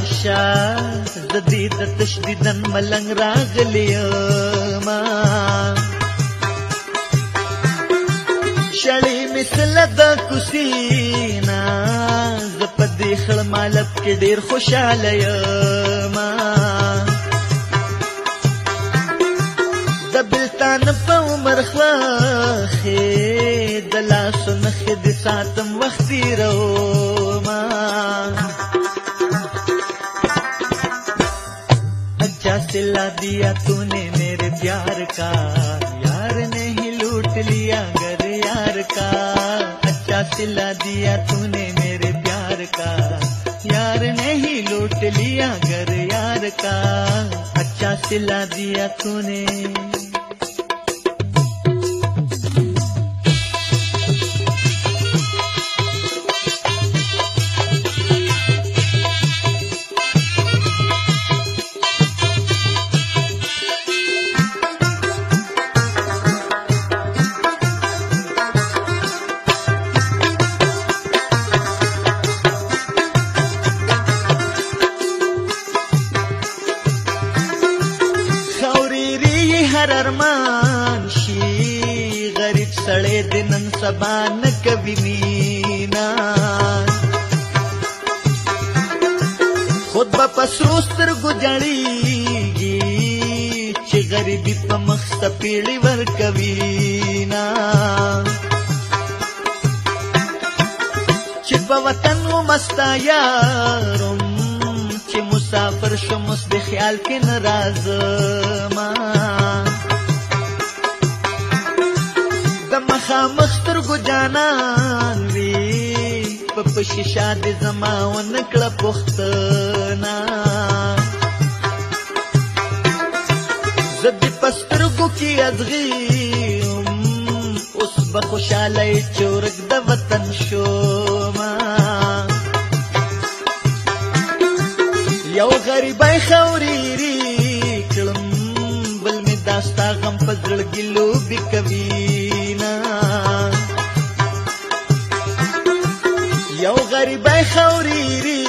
راشه د دې د تشدیدن ملنګ راغلی ما شړې مثل د کوسینا د پدې خړ مالب کې ډیر خوشاله یم د بلتان په عمر خواخې د لاس نخې د ساتم وخت تیرو ما चिल्ला दिया तूने मेरे प्यार का यार ने ही लूट लिया घर यार का अच्छा सिला दिया तूने मेरे प्यार का यार ने ही लूट लिया घर यार का अच्छा सिला दिया तूने هر ارمان شي غریب سړی د نن سبا نه کوي مینا خود به پسرو سترګو جړېږي چې غریبي په مخ سپېړې ورکوي نه چې په وطن مو مستا یارم چې مسافر شم اوس د خیال کې نه راځم مخامخ سترګو جانان وي په پشیشا د زما ونکړه پښتنا زدي پسترګو کې ادغي اوس به خوشاله چورک د وطن شوما یو غریبای خوري ری کلم بل می داستا غم په زړګي لوبي کوي یو غریبای خوري ری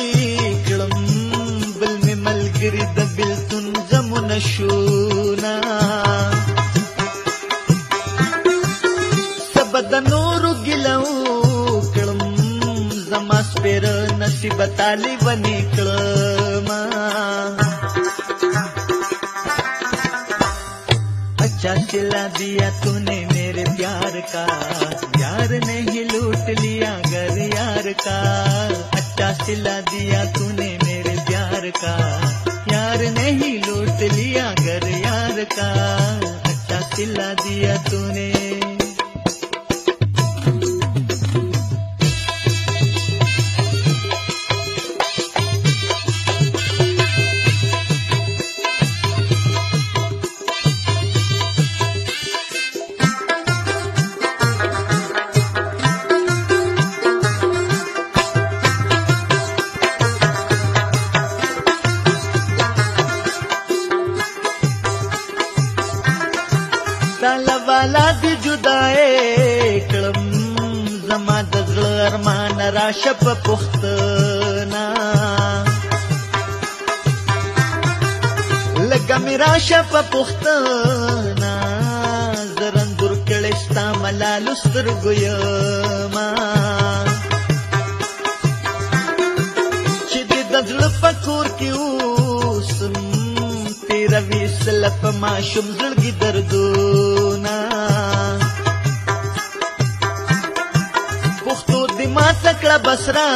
کړم بل می ملګری د بلتون غمونه شونا سبد نورو ګلو کړم زما سپېره نصیب تالی ونی کړم चचला दिया तूने मेरे प्यार का यार ने ही लूट लिया घर यार का अच्छा चिल्ला दिया तूने मेरे प्यार का यार ने ही लूट लिया घर यार का अच्छा चिल्ला दिया तूने سالا والا دی جدای کلم زما د غرمان را شپ پختنا لکه میرا شپ پختنا زرندور کلشتا ملالو سترګیما چې د دجل فکور کیو ډیر وېسل په ما شوم زړګي دردونه پښتو دې ما سکړه بسرا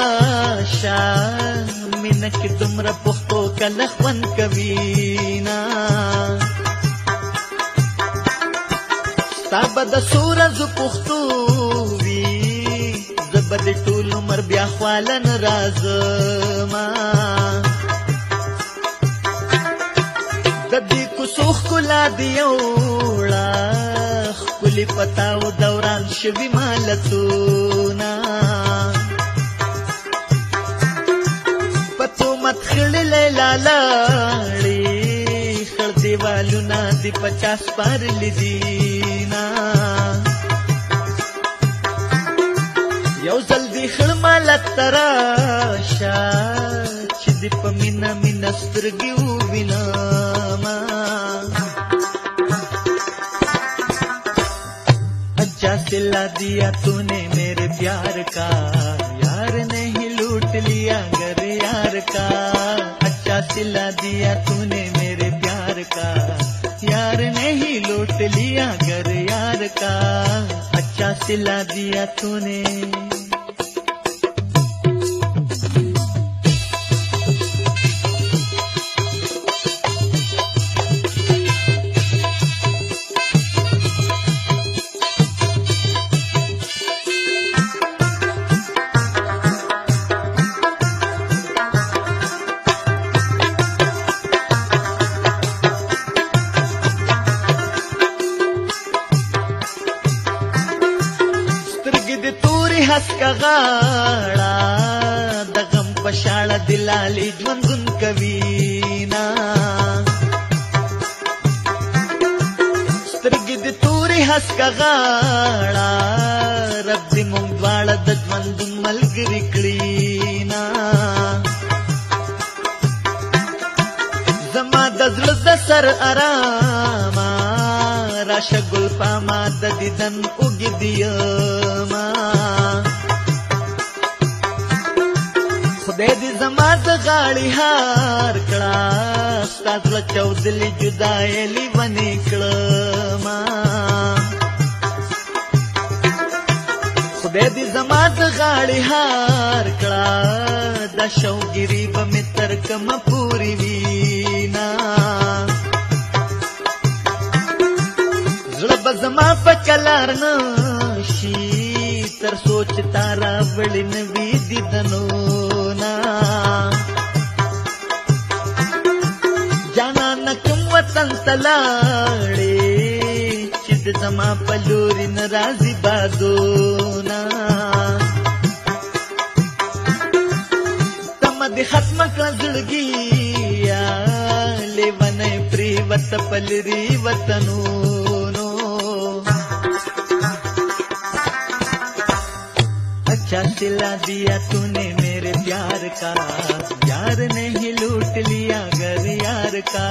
شان مینه کې دومره پښتو کله خوند کوي نه تاب د سورز پښتو وی زبد ټول عمر بیا خواله ناراض ما سوخ کلا دیوړه خپل پتاو دوران شوی مالتونا پتو مت خړل لالاړي خړ دیوالونه دی 50 پر لدینا یو ځل دی خړ مالت تراشا چې دی په مینا مینا سترګیو नक्शा सिला दिया तूने मेरे प्यार का यार नहीं लूट लिया घर यार का अच्छा सिला दिया तूने मेरे प्यार का यार नहीं लूट लिया घर यार का अच्छा सिला दिया तूने د تورې حسکه غاړه د غم په شاړه د لالې ژوندون کوي نه سترګې د تورې حسکه غاړه رب دې موږ دواړه د ژوندون ملګري کړي نه زما د زړه د سر ارام راشه ګل پاما د دیدن وګدیما خدای دې زما د غاړي هار کړه ستاسو له چودلې جدای لې ونی کړما خدای دې زما د غاړي هار کړه د شوګری به متر کم پوری وی زما په چلار نه شي تر سوچ تارا وړي نوي دیدنو نا جانا نکم وطن تلاړې چې د زما په لوري ناراضي بادو نا تم دې ختم کړ زړګي یا لیونه پری وت پلری وطنو दिला दिया तूने मेरे प्यार का यार नहीं लूट लिया घर यार का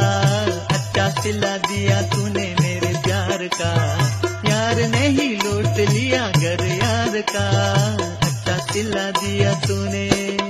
अच्छा दिला दिया तूने मेरे प्यार का यार नहीं लूट लिया घर यार का अच्छा दिला दिया तूने